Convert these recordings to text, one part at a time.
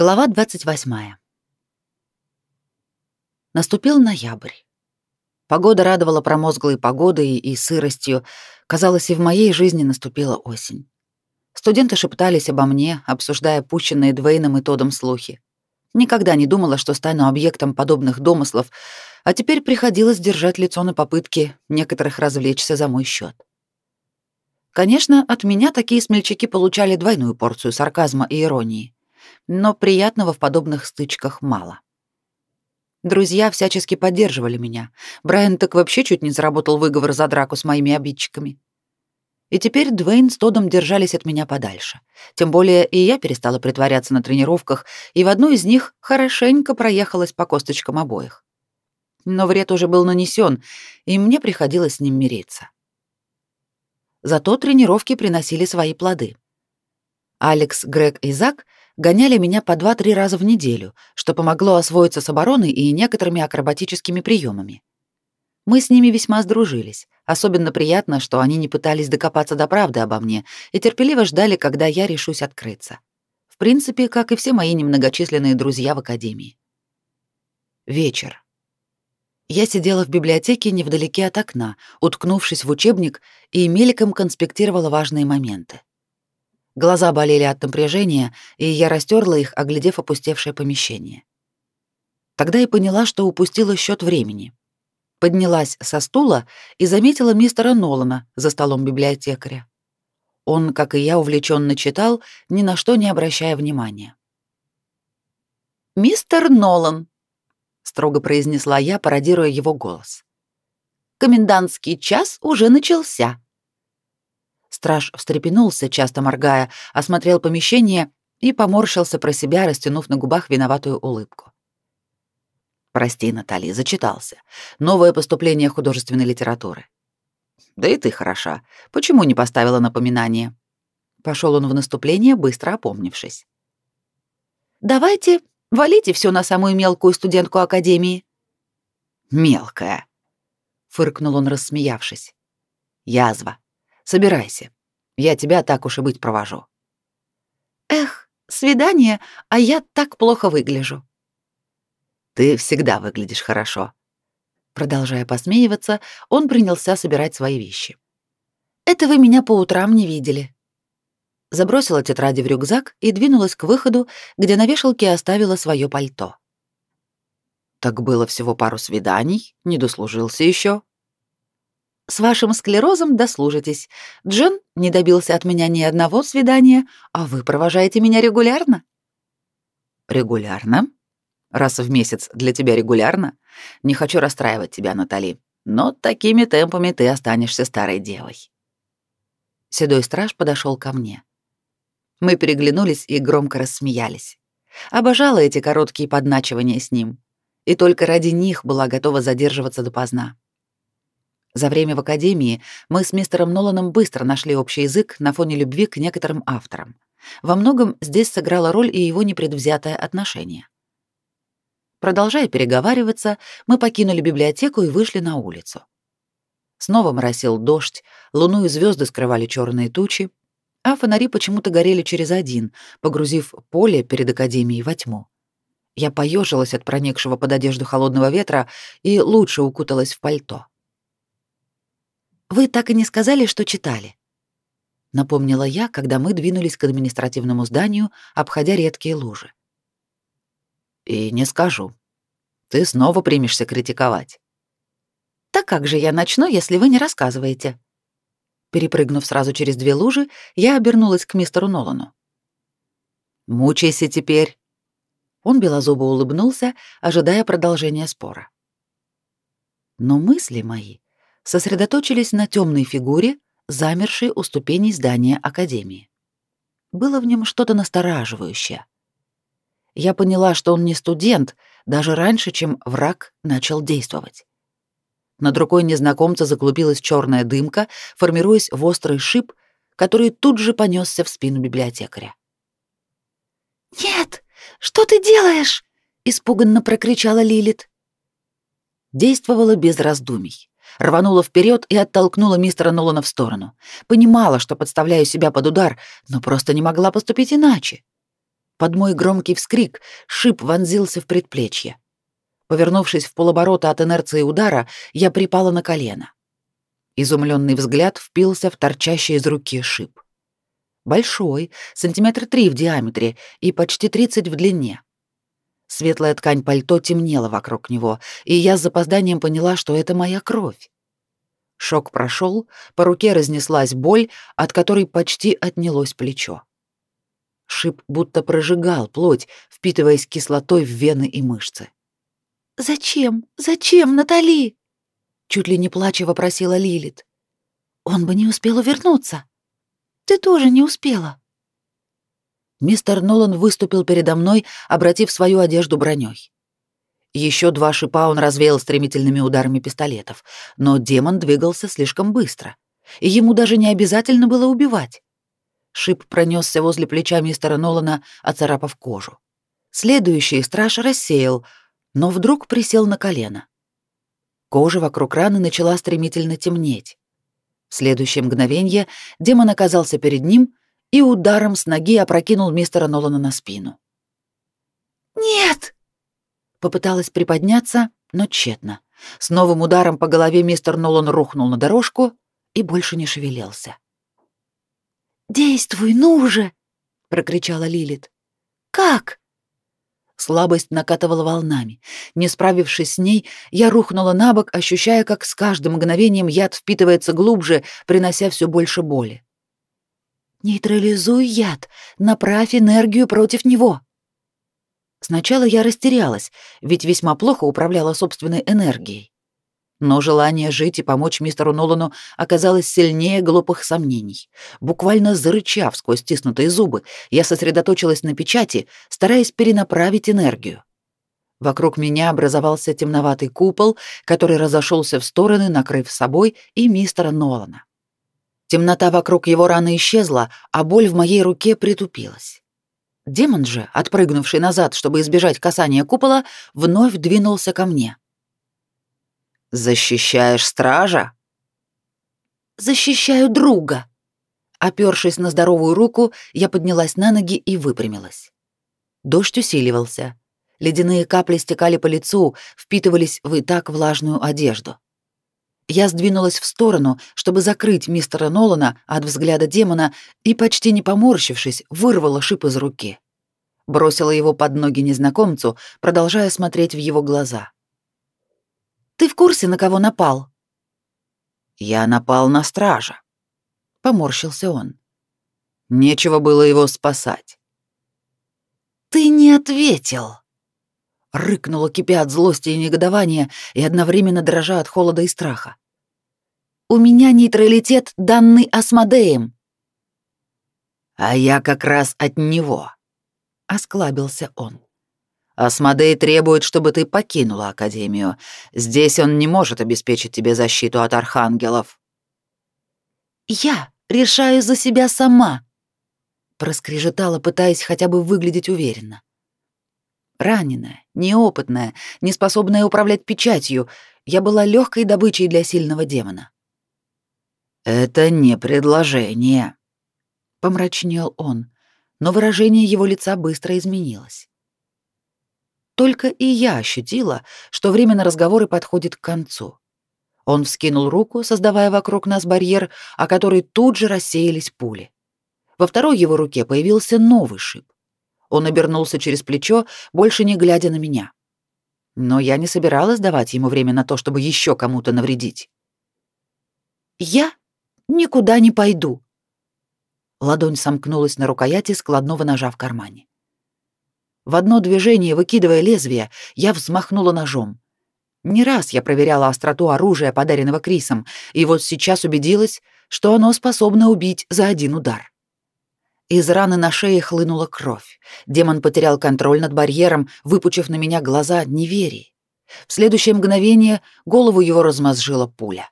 Глава 28. Наступил ноябрь. Погода радовала промозглой погодой и сыростью. Казалось, и в моей жизни наступила осень. Студенты шептались обо мне, обсуждая пущенные Двейном и Тодом слухи. Никогда не думала, что стану объектом подобных домыслов, а теперь приходилось держать лицо на попытке некоторых развлечься за мой счет. Конечно, от меня такие смельчаки получали двойную порцию сарказма и иронии но приятного в подобных стычках мало. Друзья всячески поддерживали меня. Брайан так вообще чуть не заработал выговор за драку с моими обидчиками. И теперь Двейн с Тодом держались от меня подальше. Тем более и я перестала притворяться на тренировках, и в одну из них хорошенько проехалась по косточкам обоих. Но вред уже был нанесен, и мне приходилось с ним мириться. Зато тренировки приносили свои плоды. Алекс, Грег и Зак — гоняли меня по два-три раза в неделю, что помогло освоиться с обороной и некоторыми акробатическими приемами. Мы с ними весьма сдружились. Особенно приятно, что они не пытались докопаться до правды обо мне и терпеливо ждали, когда я решусь открыться. В принципе, как и все мои немногочисленные друзья в академии. Вечер. Я сидела в библиотеке невдалеке от окна, уткнувшись в учебник и мельком конспектировала важные моменты. Глаза болели от напряжения, и я растерла их, оглядев опустевшее помещение. Тогда я поняла, что упустила счет времени. Поднялась со стула и заметила мистера Нолана за столом библиотекаря. Он, как и я, увлеченно читал, ни на что не обращая внимания. «Мистер Нолан», — строго произнесла я, пародируя его голос. «Комендантский час уже начался. Страж встрепенулся, часто моргая, осмотрел помещение и поморщился про себя, растянув на губах виноватую улыбку. «Прости, Натали, зачитался. Новое поступление художественной литературы». «Да и ты хороша. Почему не поставила напоминание?» Пошел он в наступление, быстро опомнившись. «Давайте, валите все на самую мелкую студентку Академии». «Мелкая», — фыркнул он, рассмеявшись. «Язва. Собирайся. Я тебя так уж и быть провожу. Эх, свидание, а я так плохо выгляжу. Ты всегда выглядишь хорошо. Продолжая посмеиваться, он принялся собирать свои вещи. Это вы меня по утрам не видели. Забросила тетради в рюкзак и двинулась к выходу, где на вешалке оставила свое пальто. Так было всего пару свиданий, не дослужился еще. С вашим склерозом дослужитесь. Джон не добился от меня ни одного свидания, а вы провожаете меня регулярно. Регулярно? Раз в месяц для тебя регулярно? Не хочу расстраивать тебя, Натали, но такими темпами ты останешься старой девой. Седой страж подошел ко мне. Мы переглянулись и громко рассмеялись. Обожала эти короткие подначивания с ним, и только ради них была готова задерживаться допоздна. За время в академии мы с мистером Ноланом быстро нашли общий язык на фоне любви к некоторым авторам. Во многом здесь сыграла роль и его непредвзятое отношение. Продолжая переговариваться, мы покинули библиотеку и вышли на улицу. Снова моросил дождь, луну и звезды скрывали черные тучи, а фонари почему-то горели через один, погрузив поле перед академией во тьму. Я поежилась от проникшего под одежду холодного ветра и лучше укуталась в пальто. Вы так и не сказали, что читали. Напомнила я, когда мы двинулись к административному зданию, обходя редкие лужи. И не скажу. Ты снова примешься критиковать. Так как же я начну, если вы не рассказываете? Перепрыгнув сразу через две лужи, я обернулась к мистеру Нолану. Мучайся теперь. Он белозубо улыбнулся, ожидая продолжения спора. Но мысли мои сосредоточились на темной фигуре, замершей у ступеней здания Академии. Было в нем что-то настораживающее. Я поняла, что он не студент, даже раньше, чем враг начал действовать. Над рукой незнакомца заклубилась черная дымка, формируясь в острый шип, который тут же понесся в спину библиотекаря. «Нет! Что ты делаешь?» — испуганно прокричала Лилит. Действовала без раздумий рванула вперед и оттолкнула мистера Нолана в сторону. Понимала, что подставляю себя под удар, но просто не могла поступить иначе. Под мой громкий вскрик шип вонзился в предплечье. Повернувшись в полоборота от инерции удара, я припала на колено. Изумленный взгляд впился в торчащий из руки шип. Большой, сантиметр три в диаметре и почти 30 в длине. Светлая ткань пальто темнела вокруг него, и я с запозданием поняла, что это моя кровь. Шок прошел, по руке разнеслась боль, от которой почти отнялось плечо. Шип будто прожигал плоть, впитываясь кислотой в вены и мышцы. «Зачем? Зачем, Натали?» Чуть ли не плача вопросила Лилит. «Он бы не успел вернуться. Ты тоже не успела». Мистер Нолан выступил передо мной, обратив свою одежду броней. Еще два шипа он развеял стремительными ударами пистолетов, но демон двигался слишком быстро, и ему даже не обязательно было убивать. Шип пронесся возле плеча мистера Нолана, оцарапав кожу. Следующий страж рассеял, но вдруг присел на колено. Кожа вокруг раны начала стремительно темнеть. В следующее мгновение демон оказался перед ним и ударом с ноги опрокинул мистера Нолана на спину. «Нет!» Попыталась приподняться, но тщетно. С новым ударом по голове мистер Нолан рухнул на дорожку и больше не шевелился. «Действуй, ну уже!» — прокричала Лилит. «Как?» Слабость накатывала волнами. Не справившись с ней, я рухнула на бок, ощущая, как с каждым мгновением яд впитывается глубже, принося все больше боли. «Нейтрализуй яд, направь энергию против него!» Сначала я растерялась, ведь весьма плохо управляла собственной энергией. Но желание жить и помочь мистеру Нолану оказалось сильнее глупых сомнений. Буквально зарычав сквозь стиснутые зубы, я сосредоточилась на печати, стараясь перенаправить энергию. Вокруг меня образовался темноватый купол, который разошелся в стороны, накрыв собой и мистера Нолана. Темнота вокруг его раны исчезла, а боль в моей руке притупилась. Демон же, отпрыгнувший назад, чтобы избежать касания купола, вновь двинулся ко мне. «Защищаешь стража?» «Защищаю друга!» Опёршись на здоровую руку, я поднялась на ноги и выпрямилась. Дождь усиливался. Ледяные капли стекали по лицу, впитывались в и так влажную одежду. Я сдвинулась в сторону, чтобы закрыть мистера Нолана от взгляда демона и, почти не поморщившись, вырвала шип из руки. Бросила его под ноги незнакомцу, продолжая смотреть в его глаза. Ты в курсе, на кого напал? Я напал на стража. Поморщился он. Нечего было его спасать. Ты не ответил. Рыкнула, кипя от злости и негодования, и одновременно дрожа от холода и страха. У меня нейтралитет, данный Асмодеем. А я как раз от него, осклабился он. Асмодей требует, чтобы ты покинула Академию. Здесь он не может обеспечить тебе защиту от архангелов». «Я решаю за себя сама», — проскрежетала, пытаясь хотя бы выглядеть уверенно. Раненая, неопытная, неспособная управлять печатью, я была легкой добычей для сильного демона. «Это не предложение», — помрачнел он, но выражение его лица быстро изменилось. Только и я ощутила, что время на разговоры подходит к концу. Он вскинул руку, создавая вокруг нас барьер, о который тут же рассеялись пули. Во второй его руке появился новый шип. Он обернулся через плечо, больше не глядя на меня. Но я не собиралась давать ему время на то, чтобы еще кому-то навредить. «Я никуда не пойду». Ладонь сомкнулась на рукояти складного ножа в кармане. В одно движение, выкидывая лезвие, я взмахнула ножом. Не раз я проверяла остроту оружия, подаренного Крисом, и вот сейчас убедилась, что оно способно убить за один удар. Из раны на шее хлынула кровь. Демон потерял контроль над барьером, выпучив на меня глаза неверия. В следующее мгновение голову его размозжила пуля.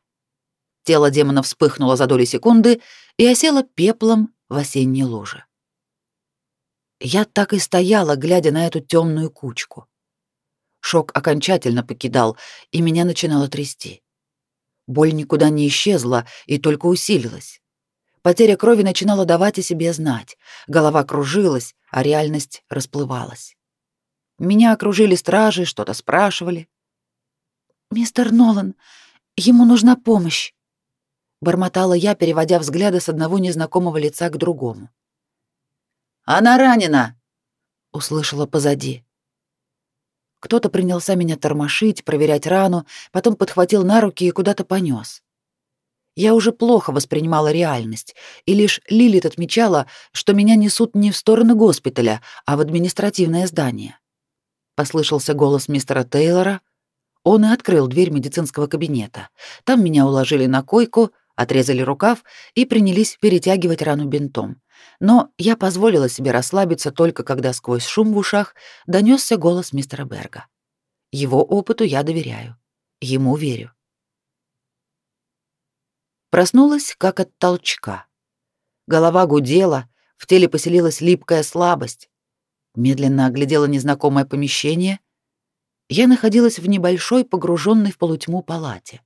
Тело демона вспыхнуло за доли секунды и осело пеплом в осенней луже. Я так и стояла, глядя на эту темную кучку. Шок окончательно покидал, и меня начинало трясти. Боль никуда не исчезла и только усилилась. Потеря крови начинала давать о себе знать. Голова кружилась, а реальность расплывалась. Меня окружили стражи, что-то спрашивали. «Мистер Нолан, ему нужна помощь», — бормотала я, переводя взгляды с одного незнакомого лица к другому. «Она ранена!» — услышала позади. Кто-то принялся меня тормошить, проверять рану, потом подхватил на руки и куда-то понес. Я уже плохо воспринимала реальность, и лишь Лилит отмечала, что меня несут не в сторону госпиталя, а в административное здание. Послышался голос мистера Тейлора. Он и открыл дверь медицинского кабинета. Там меня уложили на койку, отрезали рукав и принялись перетягивать рану бинтом. Но я позволила себе расслабиться только когда сквозь шум в ушах донесся голос мистера Берга. Его опыту я доверяю. Ему верю. Проснулась, как от толчка. Голова гудела, в теле поселилась липкая слабость. Медленно оглядела незнакомое помещение. Я находилась в небольшой, погруженной в полутьму палате.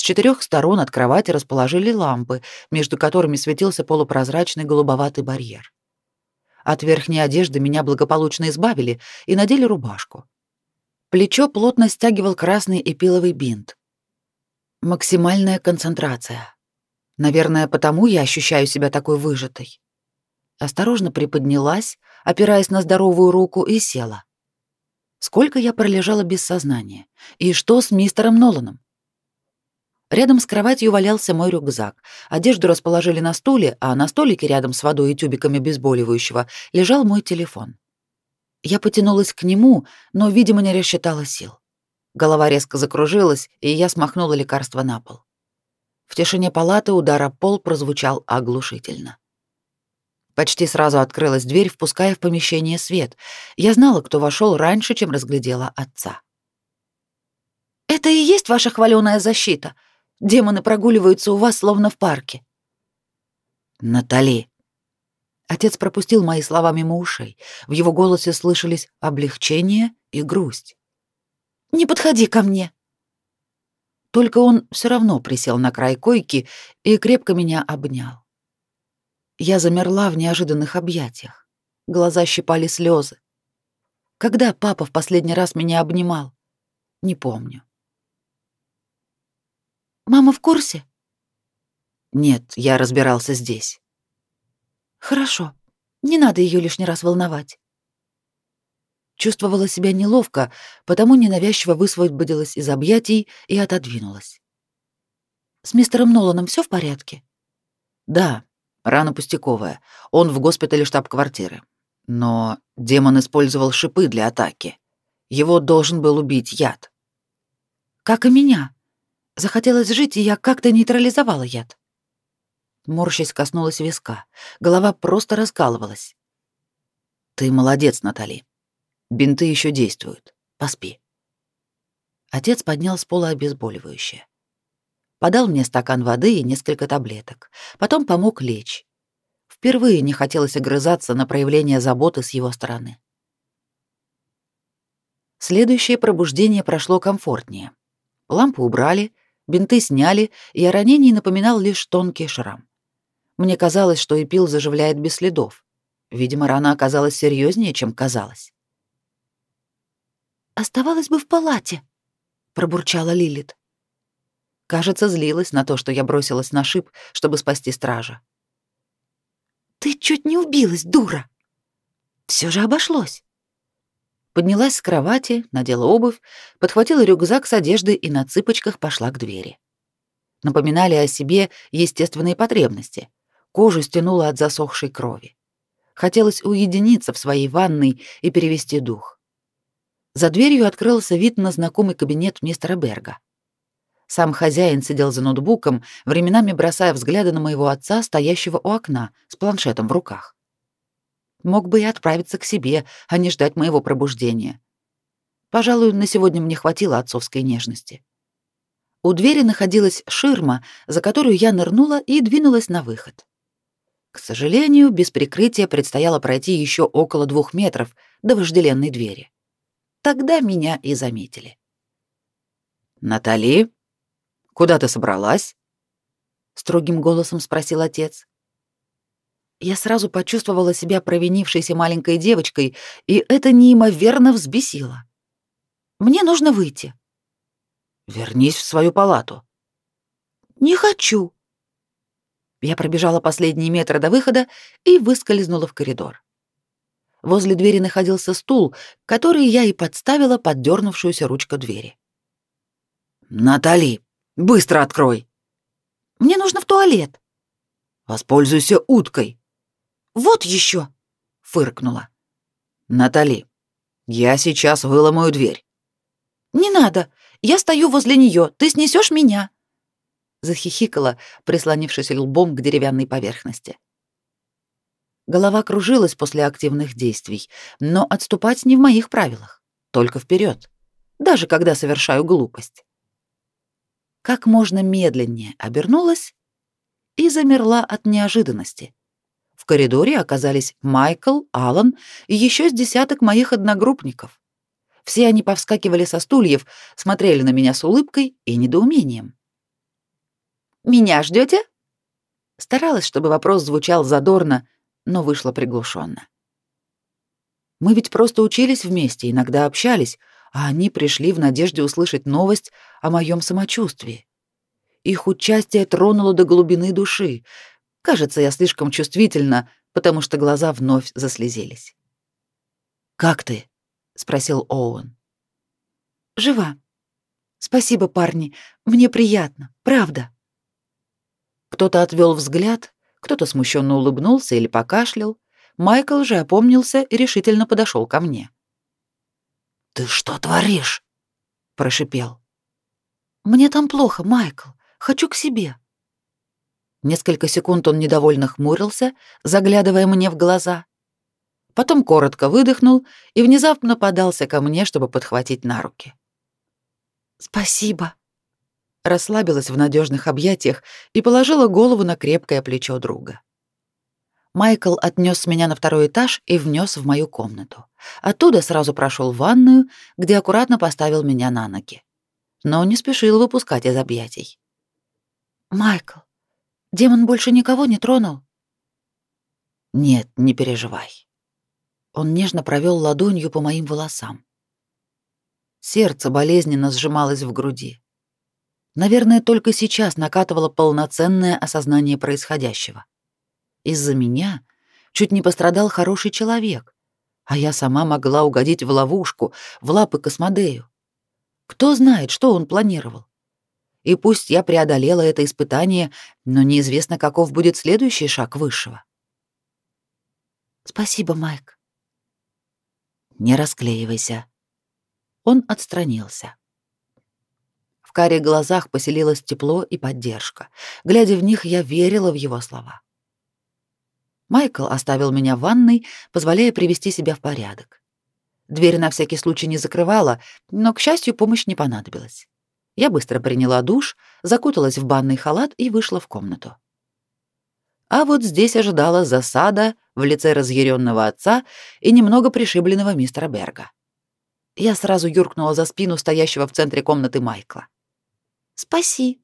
С четырех сторон от кровати расположили лампы, между которыми светился полупрозрачный голубоватый барьер. От верхней одежды меня благополучно избавили и надели рубашку. Плечо плотно стягивал красный эпиловый бинт. Максимальная концентрация. Наверное, потому я ощущаю себя такой выжатой. Осторожно приподнялась, опираясь на здоровую руку, и села. Сколько я пролежала без сознания? И что с мистером Ноланом? Рядом с кроватью валялся мой рюкзак. Одежду расположили на стуле, а на столике рядом с водой и тюбиками обезболивающего лежал мой телефон. Я потянулась к нему, но, видимо, не рассчитала сил. Голова резко закружилась, и я смахнула лекарство на пол. В тишине палаты удар о пол прозвучал оглушительно. Почти сразу открылась дверь, впуская в помещение свет. Я знала, кто вошел раньше, чем разглядела отца. «Это и есть ваша хваленая защита? Демоны прогуливаются у вас, словно в парке». «Натали». Отец пропустил мои слова мимо ушей. В его голосе слышались облегчение и грусть. «Не подходи ко мне», только он все равно присел на край койки и крепко меня обнял. Я замерла в неожиданных объятиях. Глаза щипали слезы. Когда папа в последний раз меня обнимал? Не помню. Мама в курсе? Нет, я разбирался здесь. Хорошо. Не надо ее лишний раз волновать. Чувствовала себя неловко, потому ненавязчиво высвободилась из объятий и отодвинулась. «С мистером Ноланом все в порядке?» «Да, рана пустяковая. Он в госпитале штаб-квартиры. Но демон использовал шипы для атаки. Его должен был убить яд». «Как и меня. Захотелось жить, и я как-то нейтрализовала яд». Морщись коснулась виска. Голова просто раскалывалась. «Ты молодец, Натали. Бинты еще действуют. Поспи. Отец поднял с пола обезболивающее. Подал мне стакан воды и несколько таблеток. Потом помог лечь. Впервые не хотелось огрызаться на проявление заботы с его стороны. Следующее пробуждение прошло комфортнее. Лампу убрали, бинты сняли, и о ранении напоминал лишь тонкий шрам. Мне казалось, что эпил заживляет без следов. Видимо, рана оказалась серьезнее, чем казалось. Оставалась бы в палате, пробурчала Лилит. Кажется, злилась на то, что я бросилась на шип, чтобы спасти стража. Ты чуть не убилась, дура. Все же обошлось. Поднялась с кровати, надела обувь, подхватила рюкзак с одеждой и на цыпочках пошла к двери. Напоминали о себе естественные потребности. Кожу стянула от засохшей крови. Хотелось уединиться в своей ванной и перевести дух. За дверью открылся вид на знакомый кабинет мистера Берга. Сам хозяин сидел за ноутбуком, временами бросая взгляды на моего отца, стоящего у окна, с планшетом в руках. Мог бы и отправиться к себе, а не ждать моего пробуждения. Пожалуй, на сегодня мне хватило отцовской нежности. У двери находилась ширма, за которую я нырнула и двинулась на выход. К сожалению, без прикрытия предстояло пройти еще около двух метров до вожделенной двери. Тогда меня и заметили. «Натали, куда ты собралась?» — строгим голосом спросил отец. Я сразу почувствовала себя провинившейся маленькой девочкой, и это неимоверно взбесило. Мне нужно выйти. Вернись в свою палату. Не хочу. Я пробежала последние метры до выхода и выскользнула в коридор. Возле двери находился стул, который я и подставила под дернувшуюся ручку двери. «Натали, быстро открой!» «Мне нужно в туалет». «Воспользуйся уткой». «Вот еще!» — фыркнула. «Натали, я сейчас выломаю дверь». «Не надо, я стою возле нее, ты снесешь меня!» Захихикала, прислонившись лбом к деревянной поверхности. Голова кружилась после активных действий, но отступать не в моих правилах, только вперед, даже когда совершаю глупость. Как можно медленнее обернулась и замерла от неожиданности. В коридоре оказались Майкл, Алан и еще с десяток моих одногруппников. Все они повскакивали со стульев, смотрели на меня с улыбкой и недоумением. «Меня ждете? Старалась, чтобы вопрос звучал задорно, но вышло приглушенно. Мы ведь просто учились вместе, иногда общались, а они пришли в надежде услышать новость о моем самочувствии. Их участие тронуло до глубины души. Кажется, я слишком чувствительна, потому что глаза вновь заслезились. «Как ты?» — спросил Оуэн. «Жива. Спасибо, парни. Мне приятно, правда». Кто-то отвел взгляд, кто-то смущенно улыбнулся или покашлял. Майкл же опомнился и решительно подошел ко мне. «Ты что творишь?» — прошипел. «Мне там плохо, Майкл. Хочу к себе». Несколько секунд он недовольно хмурился, заглядывая мне в глаза. Потом коротко выдохнул и внезапно подался ко мне, чтобы подхватить на руки. «Спасибо», расслабилась в надежных объятиях и положила голову на крепкое плечо друга. Майкл отнес меня на второй этаж и внес в мою комнату. Оттуда сразу прошел в ванную, где аккуратно поставил меня на ноги. Но не спешил выпускать из объятий. «Майкл, демон больше никого не тронул?» «Нет, не переживай». Он нежно провел ладонью по моим волосам. Сердце болезненно сжималось в груди. Наверное, только сейчас накатывало полноценное осознание происходящего. Из-за меня чуть не пострадал хороший человек, а я сама могла угодить в ловушку, в лапы Космодею. Кто знает, что он планировал. И пусть я преодолела это испытание, но неизвестно, каков будет следующий шаг высшего. Спасибо, Майк. Не расклеивайся. Он отстранился. В каре глазах поселилось тепло и поддержка. Глядя в них, я верила в его слова. Майкл оставил меня в ванной, позволяя привести себя в порядок. Дверь на всякий случай не закрывала, но, к счастью, помощь не понадобилась. Я быстро приняла душ, закуталась в банный халат и вышла в комнату. А вот здесь ожидала засада в лице разъяренного отца и немного пришибленного мистера Берга. Я сразу юркнула за спину стоящего в центре комнаты Майкла. Спаси.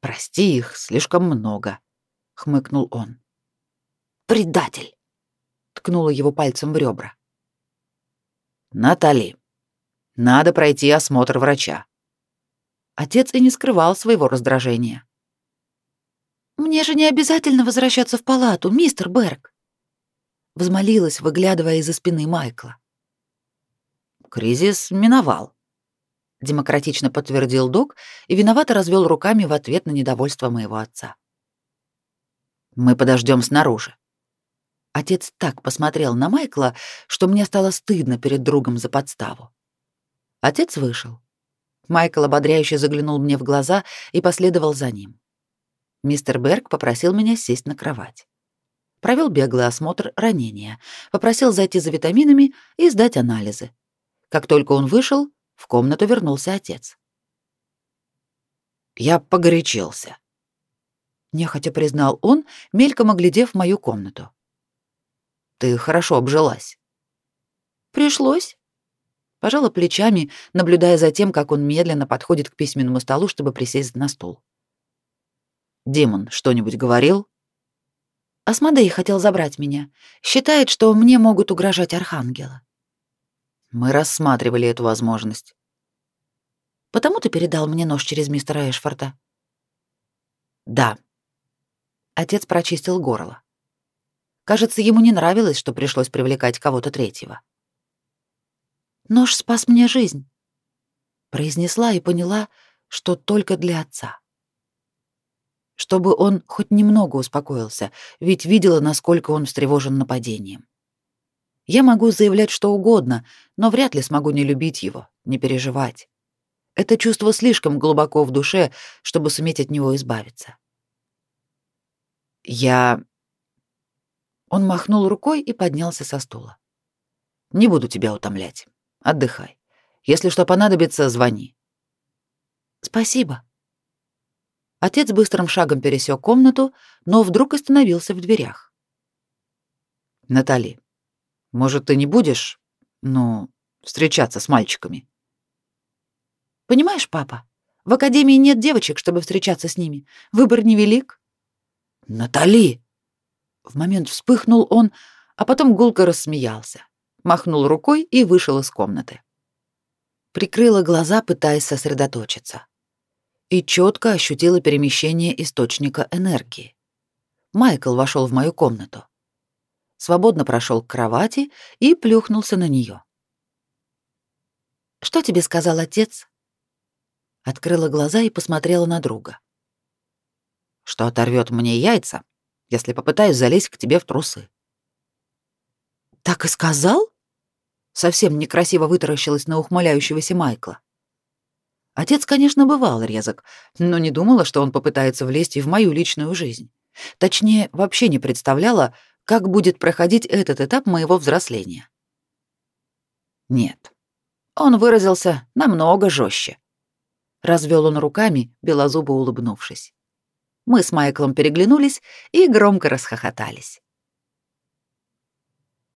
Прости их, слишком много, хмыкнул он. Предатель. Ткнула его пальцем в ребра. Натали, надо пройти осмотр врача. Отец и не скрывал своего раздражения. Мне же не обязательно возвращаться в палату, мистер Берг. Взмолилась, выглядывая из-за спины Майкла. Кризис миновал демократично подтвердил док и виновато развел руками в ответ на недовольство моего отца. Мы подождем снаружи. Отец так посмотрел на Майкла, что мне стало стыдно перед другом за подставу. Отец вышел. Майкл ободряюще заглянул мне в глаза и последовал за ним. Мистер Берг попросил меня сесть на кровать. Провел беглый осмотр ранения, попросил зайти за витаминами и сдать анализы. Как только он вышел, в комнату вернулся отец. Я погорячился. Нехотя признал он, мельком оглядев мою комнату. Ты хорошо обжилась. Пришлось. Пожала плечами, наблюдая за тем, как он медленно подходит к письменному столу, чтобы присесть на стул. Демон что-нибудь говорил? Асмодей хотел забрать меня. Считает, что мне могут угрожать архангелы. Мы рассматривали эту возможность. Потому ты передал мне нож через мистера Эшфорта? Да. Отец прочистил горло. Кажется, ему не нравилось, что пришлось привлекать кого-то третьего. Нож спас мне жизнь, произнесла и поняла, что только для отца. Чтобы он хоть немного успокоился, ведь видела, насколько он встревожен нападением. Я могу заявлять что угодно, но вряд ли смогу не любить его, не переживать. Это чувство слишком глубоко в душе, чтобы суметь от него избавиться. Я Он махнул рукой и поднялся со стула. Не буду тебя утомлять. Отдыхай. Если что понадобится, звони. Спасибо. Отец быстрым шагом пересек комнату, но вдруг остановился в дверях. Натали, может, ты не будешь, ну, встречаться с мальчиками? Понимаешь, папа, в академии нет девочек, чтобы встречаться с ними. Выбор невелик. Натали! В момент вспыхнул он, а потом гулко рассмеялся, махнул рукой и вышел из комнаты. Прикрыла глаза, пытаясь сосредоточиться. И четко ощутила перемещение источника энергии. Майкл вошел в мою комнату. Свободно прошел к кровати и плюхнулся на нее. Что тебе сказал отец? Открыла глаза и посмотрела на друга. Что оторвет мне яйца, если попытаюсь залезть к тебе в трусы. Так и сказал? Совсем некрасиво вытаращилась на ухмыляющегося Майкла. Отец, конечно, бывал резок, но не думала, что он попытается влезть и в мою личную жизнь. Точнее, вообще не представляла, как будет проходить этот этап моего взросления. Нет. Он выразился намного жестче. Развел он руками, белозубо улыбнувшись. Мы с Майклом переглянулись и громко расхохотались.